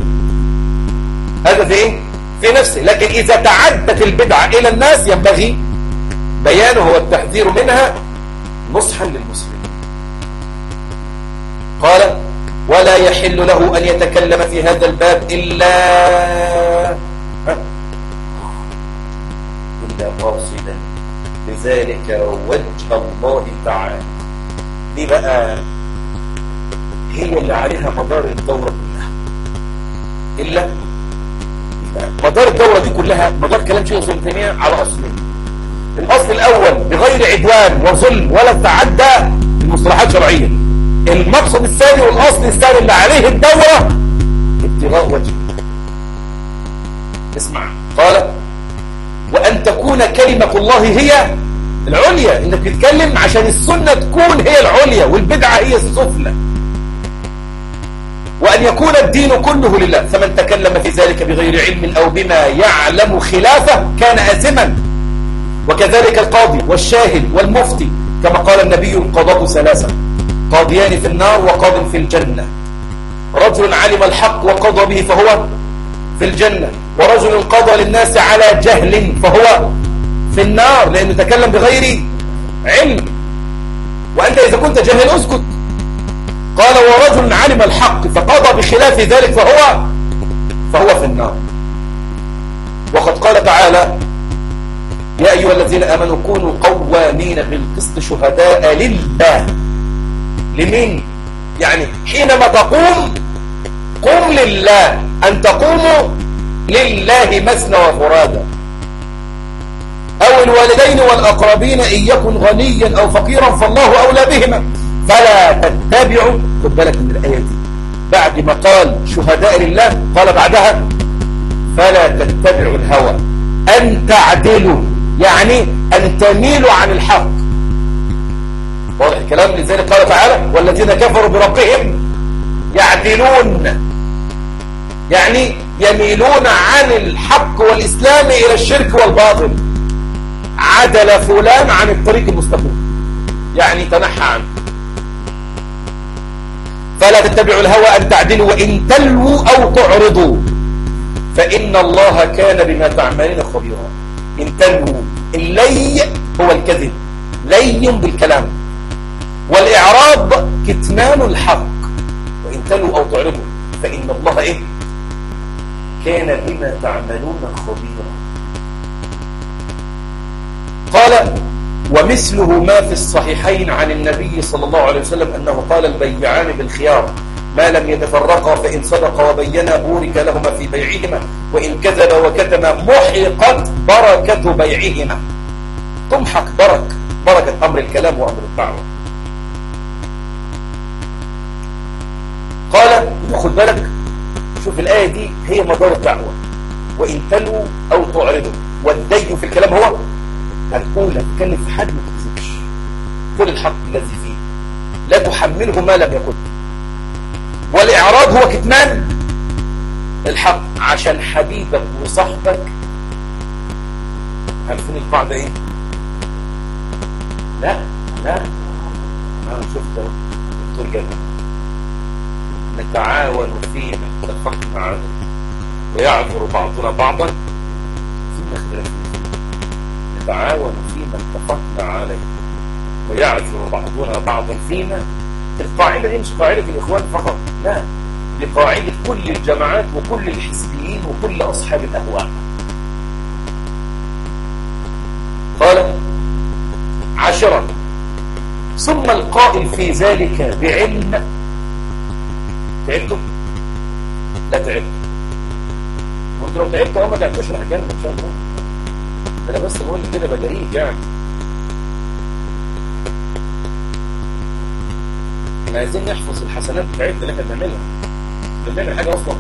هذا في إيه؟ في نفسه. لكن إذا تعدت البدعة إلى الناس ينبغي بيانه والتحذير منها نصحا للمسلمين قال ولا يحل له أن يتكلم في هذا الباب إلا إلا قاصدا بذلك وجه الله تعالى. دي بقى هي اللي عليها مدار الدورة كلها. إلا مدار الدورة دي كلها مدار كلام شيخ ابن تيمية على أصلين الأصل الأول بغير عدوان وظلم ولا تعدى المصطلحات شرعية المقصد الثاني والأصل الثاني اللي عليه الدورة ابتغاء وجه اسمع. قال وأن تكون كلمة الله هي العليا. إنك تتكلم عشان السنة تكون هي العليا والبدعة هي السفلى. وأن يكون الدين كله لله. فمن تكلم في ذلك بغير علم أو بما يعلم خلافه كان آثما وكذلك القاضي والشاهد والمفتي كما قال النبي القضاء ثلاثة قاضيان في النار وقاض في الجنة. رجل علم الحق وقضى به فهو في الجنة ورجل قضى للناس على جهل فهو في النار لأنه تكلم بغير علم. وأنت إذا كنت جاهل اسكت. قال ورجل علم الحق فقضى بخلاف ذلك فهو فهو في النار. وقد قال تعالى يا أيها الذين آمنوا كونوا قوامين بالقسط شهداء لله. لمين؟ يعني حينما تقوم قم لله. أن تقوموا لله مثنى وفرادا. أو الوالدين والأقربين إن يكن غنيا أو فقيرا فالله أولى بهما. فلا تتبعوا. خد بالك من الآية دي. بعد ما قال شهداء لله قال بعدها فلا تتبعوا الهوى. أن تعدلوا. يعني أن تميلوا عن الحق. واضح الكلام لذلك قال تعالى والذين كفروا بربهم يعدلون يعني يميلون عن الحق والإسلام إلى الشرك والباطل. عدل فلان عن الطريق المستقيم. يعني تنحى عنه. فلا تتبعوا الهوى أن تعدلوا وإن تلووا أو تعرضوا فإن الله كان بما تعملين خبيرا. إن تلووا. اللي هو الكذب. لي بالكلام. والإعراض كتمان الحق. وإن تلوا أو تعرضوا فإن الله إيه؟ كان بما تعملون خبيرا. قال ومثله ما في الصحيحين عن النبي صلى الله عليه وسلم أنه قال البيعان بالخيار. ما لم يتفرقا فإن صدقا وبينا بورك لهما في بيعهما وإن كذب وكتما محقت بركة بيعهما. تمحق برك بركة أمر الكلام وأمر الدعوة قال خد بالك شوف الآية دي هي مدار الدعوة. وإن تلوا أو تعرضوا والدين في الكلام هو الأولى تتكلم في حد ما تكذبش. كل الحق الذي فيه. لا تحمله ما لم يكن. والإعراض هو كتمان الحق. عشان حبيبك وصاحبك. عارفين القاعدة إيه لا لا. أنا شفت دكتور جابر. نتعاون فيما اتفقنا عليه. ويعذر بعضنا بعضا. فيما اختلفنا نتعاون فيما اتفقنا عليه. ويعذر بعضنا بعضا فيما القاعدة دي مش قاعدة الإخوان فقط لا دي قاعدة كل الجماعات وكل الحزبيين وكل أصحاب الأهواء. قال عشرا ثم القائل في ذلك بعلم. تعبتوا؟ لا تعبتوا. وانتوا لو تعبتوا ما تعبتوش الحكاية إن شاء الله. أنا بس بقول كده بدريك يعني. إحنا عايزين نحفظ الحسنات بتاعتنا اللي إحنا بنعملها. بنعمل حاجة أصلا.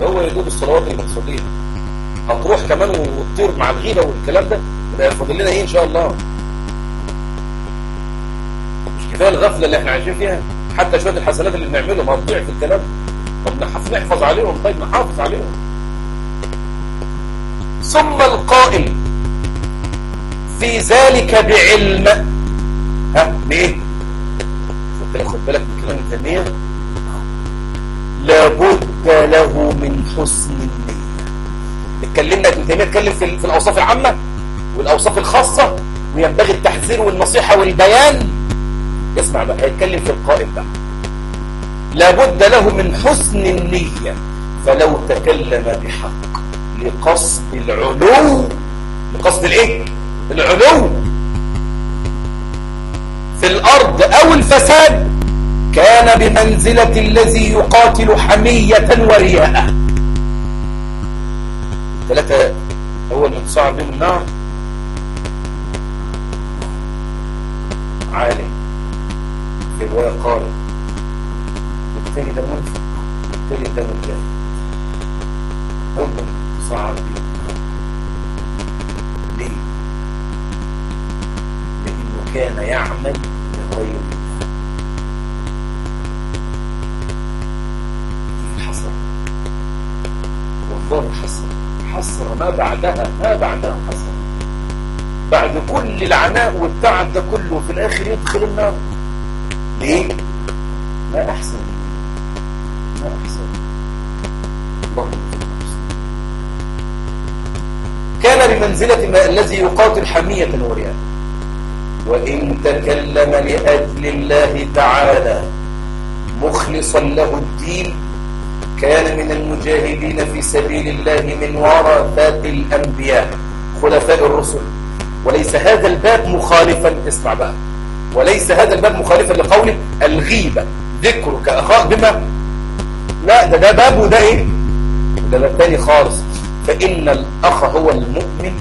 ده هو يدوب الصلوات اللي بنصليها. هتروح كمان وتطير مع الغيبة والكلام ده يبقى فاضل لنا إيه إن شاء الله؟ مش كفاية الغفلة اللي إحنا عايشين فيها. حتى شوية الحسنات اللي بنعملهم هتضيع في الكلام. طب نحفظ عليهم. طيب نحافظ عليهم. ثم القائل في ذلك بعلم. ها بايه خد بالك من كلام التنمية لابد له من حسن النية. اتكلمنا ابن تيمية اتكلم في, في الأوصاف العامة والأوصاف الخاصة وينبغي التحذير والنصيحة والبيان. اسمع بقى هيتكلم في القائم بقى. لابد له من حسن النية. فلو تكلم بحق لقصد العلو لقصد الإيه؟ العلو. في الأرض أو الفساد كان بمنزلة الذي يقاتل حمية ورياء. ثلاثة أول من صعب النار. عالم. في الرواية قارئ. والتاني ده منفق والتاني ده مجاهد من صعب. ليه؟ لأنه كان يعمل الله حصر والله حصر حصر ما بعدها ما بعدها حصر بعد كل العناء والتعب ده كله في الآخر يدخل النار. ليه؟ ما أحسن. ما أحسن. الله بمنزلة ما الذي يقاتل حمية ورياء. وإن تكلم لأجل الله تعالى مخلصا له الدين كان من المجاهدين في سبيل الله من ورثات الأنبياء خلفاء الرسل. وليس هذا الباب مخالفا اسمع بقى. وليس هذا الباب مخالفا لقوله الغيبة ذكرك أخاك بما؟ لا ده ده باب وده إيه؟ ده ده الثاني خالص. فإن الأخ هو المؤمن.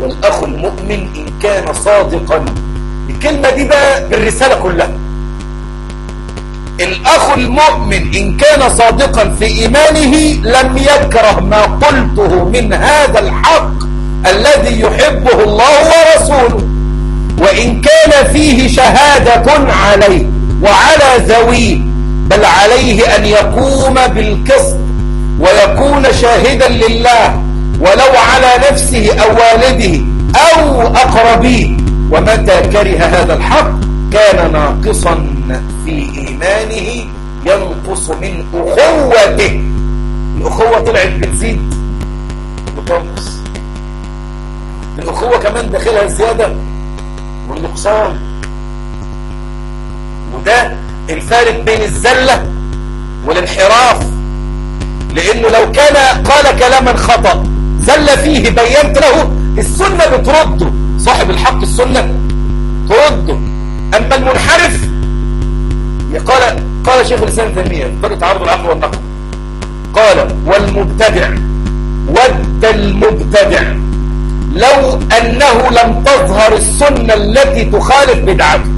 والأخ المؤمن إن كان صادقا. الكلمة دي بقى بالرسالة كلها. الأخ المؤمن إن كان صادقا في إيمانه لم يكره ما قلته من هذا الحق الذي يحبه الله ورسوله. وإن كان فيه شهادة عليه وعلى ذويه بل عليه أن يقوم بالقسط ويكون شاهدا لله. ولو على نفسه أو والده أو أقربيه. ومتى كره هذا الحق؟ كان ناقصا في إيمانه ينقص من أخوته. الأخوة طلعت بتزيد. وتنقص الأخوة كمان داخلها الزيادة والنقصان. وده الفارق بين الزلة والانحراف. لأنه لو كان قال كلاما خطأ. زل فيه بينت له السنة بترده. صاحب الحق السنة ترده. أما المنحرف قال قال شيخ الإسلام تيمية طريقة تعرض العقل والنقل. قال والمبتدع ود المبتدع. لو أنه لم تظهر السنة التي تخالف بدعته.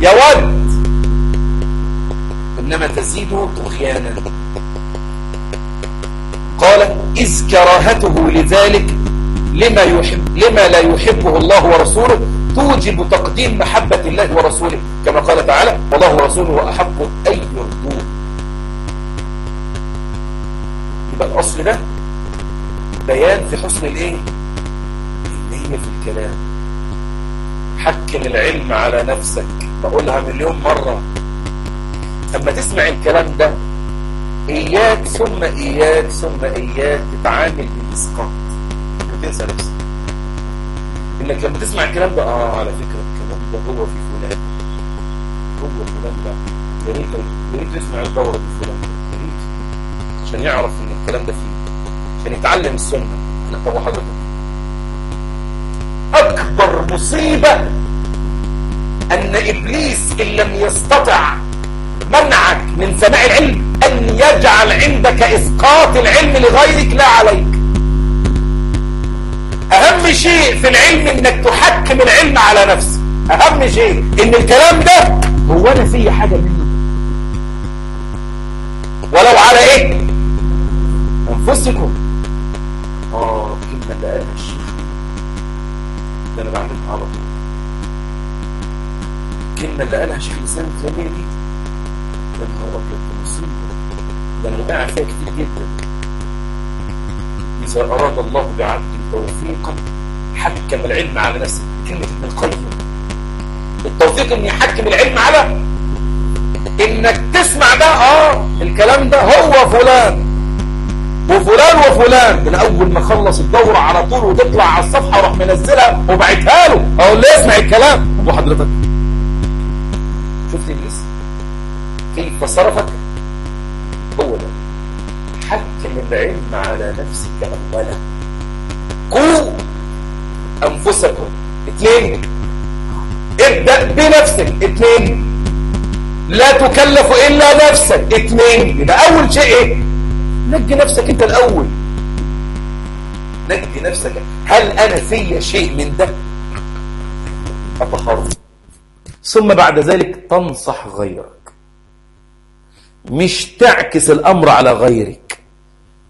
يود إنما تزيد طغيانا. قال إذ كراهته لذلك لما, يحب لما لا يحبه الله ورسوله توجب تقديم محبة الله ورسوله. كما قال تعالى والله ورسوله أحق أن يرضوه. يبقى الأصل ده بيان في حسن الإيه؟ النية في الكلام. حكم العلم على نفسك. بقولها مليون مرة. اما تسمع الكلام ده. إياك ثم إياك ثم إياك. تتعامل بالإسقاط. وتنسى نفسك إنك لما تسمع الكلام ده آه على فكرة الكلام ده هو في فلان. هو فلان ده. يا ريت يا ريت يسمع الدورة في فلان يا ريت. عشان يعرف إن الكلام ده فيه. عشان يتعلم السنة. طب حضرتك أكبر مصيبة أن إبليس إن لم يستطع منعك من سماع العلم. أن يجعل عندك إسقاط العلم لغيرك لا عليك. أهم شيء في العلم أنك تحكم العلم على نفسك. أهم شيء أن الكلام ده هو أنا فيه حاجة منه. ولو على إيه؟ أنفسكم. آه كلمة قالها الشيخ ده أنا بعملها على طول. الكلمة اللي قالها شيخ الإسلام الثانية دي ده نهار أبيض مصيبة بقع فيها كتير جدا. إذا أراد الله بعبد توفيقا حكم العلم على نفسه كلمة ابن القيم. التوفيق إن يحكم العلم على إنك تسمع ده آه الكلام ده هو فلان. وفلان وفلان. من أول ما خلص الدورة على طول وتطلع على الصفحة وراح منزلها وبعتها له. أقول له اسمع الكلام. أبو حضرتك شفت إبليس كيف صرفك؟ العلم على نفسك أولا. قوا أنفسكم. اثنين. ابدأ بنفسك. اثنين. لا تكلف إلا نفسك. اثنين. يبقى أول شيء إيه؟ نجي نفسك أنت الأول. نجي نفسك. هل أنا في شيء من ده؟ أتخرج ثم بعد ذلك تنصح غيرك. مش تعكس الأمر على غيرك.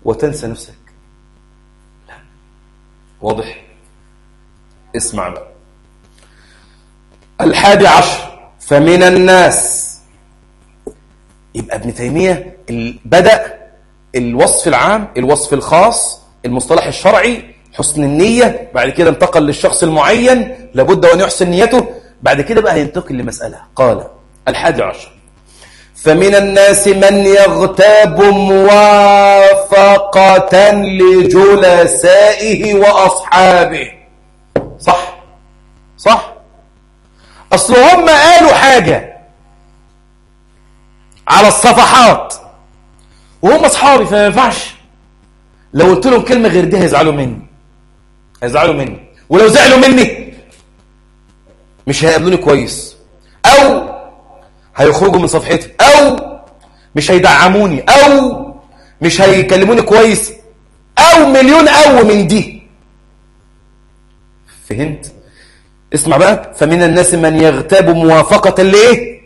وتنسى نفسك. لا. واضح. اسمع بقى. الحادي عشر. فمن الناس. يبقى ابن تيمية بدأ الوصف العام الوصف الخاص المصطلح الشرعي حسن النية بعد كده انتقل للشخص المعين لابد وأن يحسن نيته بعد كده بقى هينتقل لمسألة. قال الحادي عشر. فمن الناس من يغتاب موافقة لجلسائه وأصحابه. صح. صح. أصل هم قالوا حاجة على الصفحات. وهم أصحابي فما ينفعش. لو قلت لهم كلمة غير دي هيزعلوا مني. هيزعلوا مني. ولو زعلوا مني مش هيقابلوني كويس. أو هيخرجوا من صفحتي. أو مش هيدعموني. أو مش هيكلموني كويس. أو مليون أو من دي. فهمت؟ اسمع بقى. فمن الناس من يغتاب موافقة لإيه؟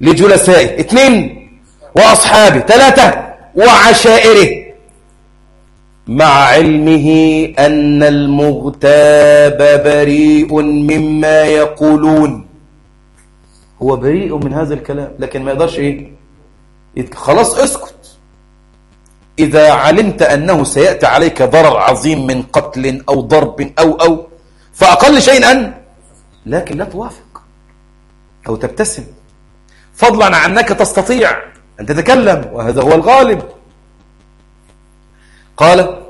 لجلسائه. اثنين وأصحابه. ثلاثة وعشائره. مع علمه أن المغتاب بريء مما يقولون. هو بريء من هذا الكلام. لكن ما يقدرش إيه؟ خلاص اسكت. إذا علمت أنه سيأتي عليك ضرر عظيم من قتل أو ضرب أو أو فأقل شيء أن لكن لا توافق أو تبتسم. فضلا عن أنك تستطيع أن تتكلم وهذا هو الغالب. قال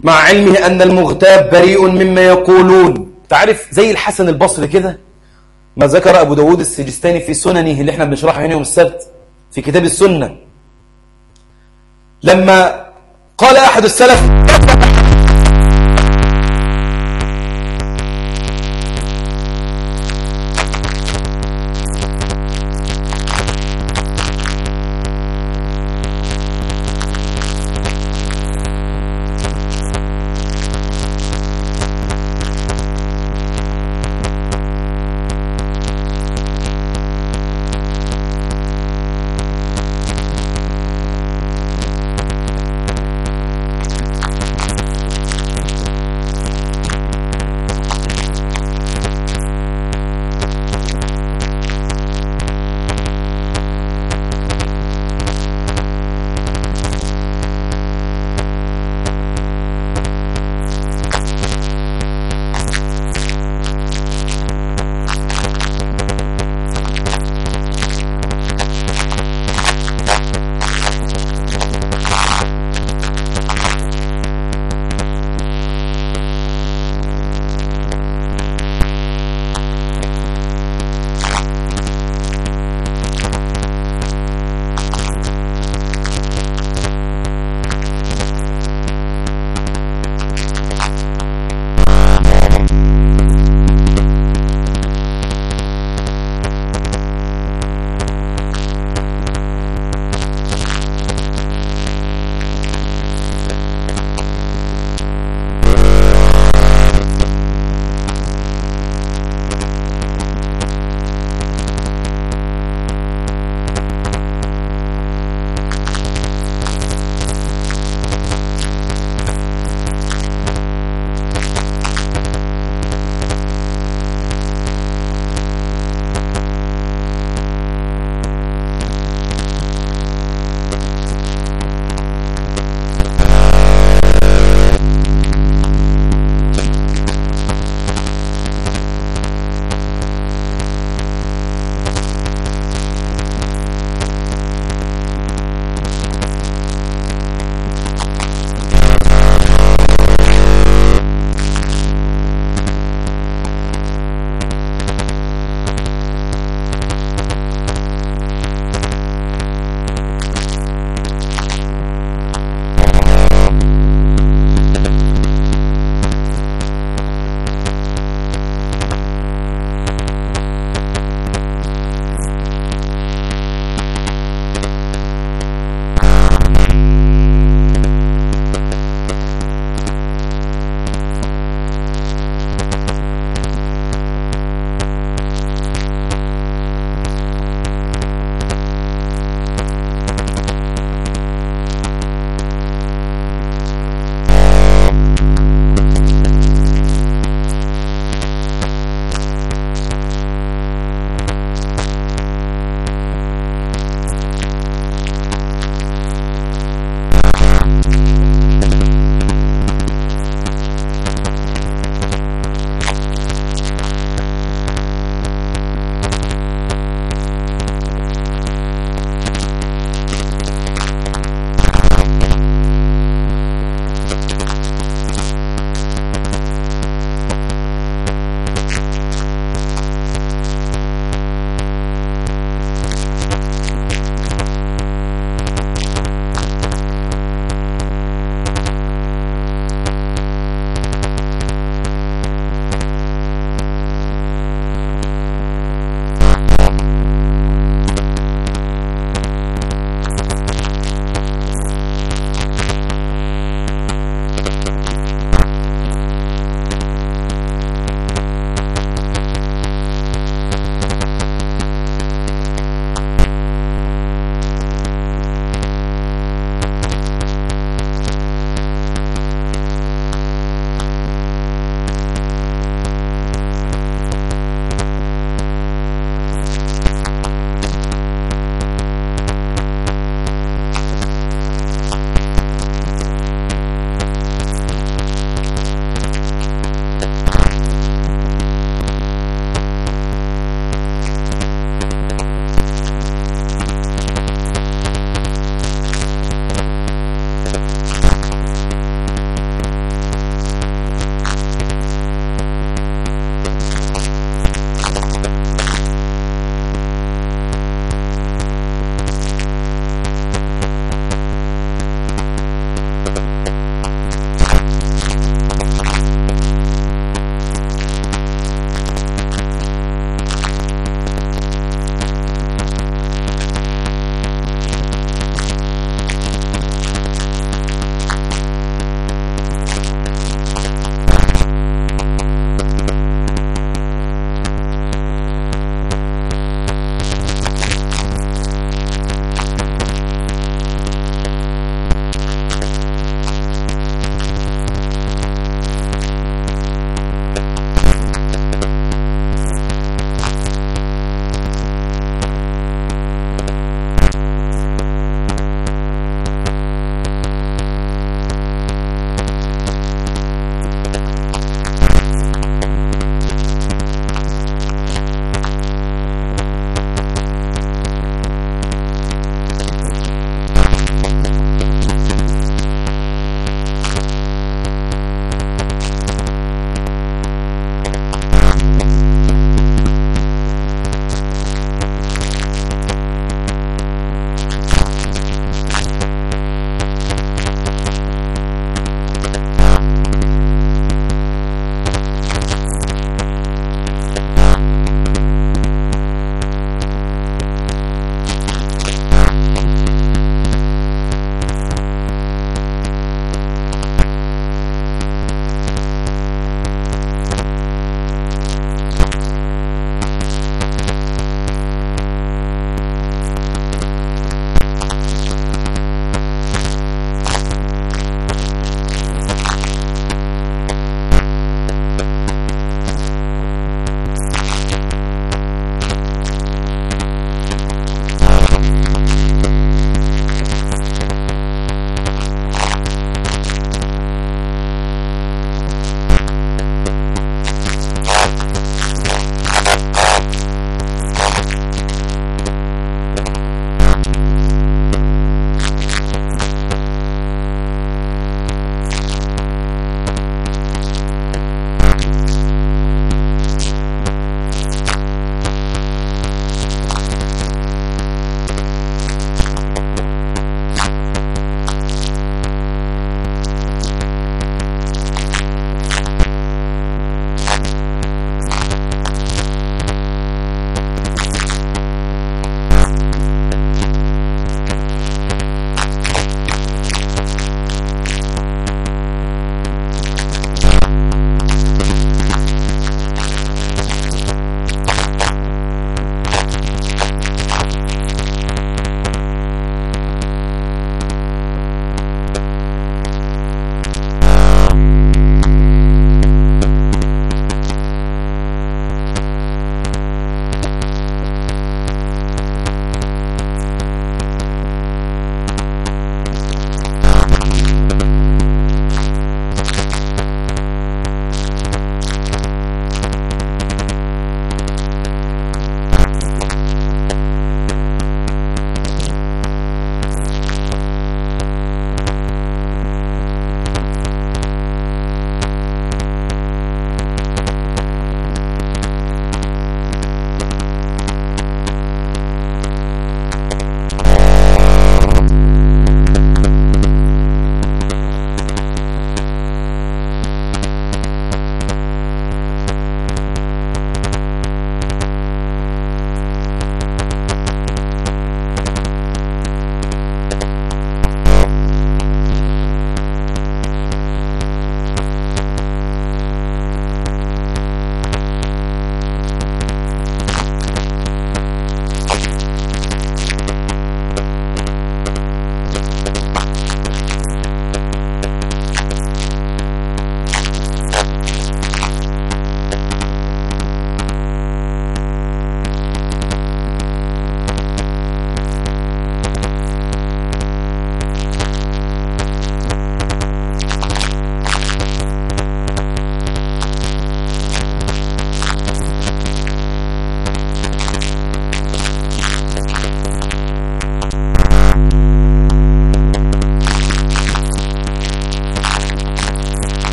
مع علمه أن المغتاب بريء مما يقولون. تعرف زي الحسن البصري كده؟ ما ذكر أبو داود السجستاني في سننه اللي إحنا بنشرحه هنا يوم السبت في كتاب السنة. لما قال أحد السلف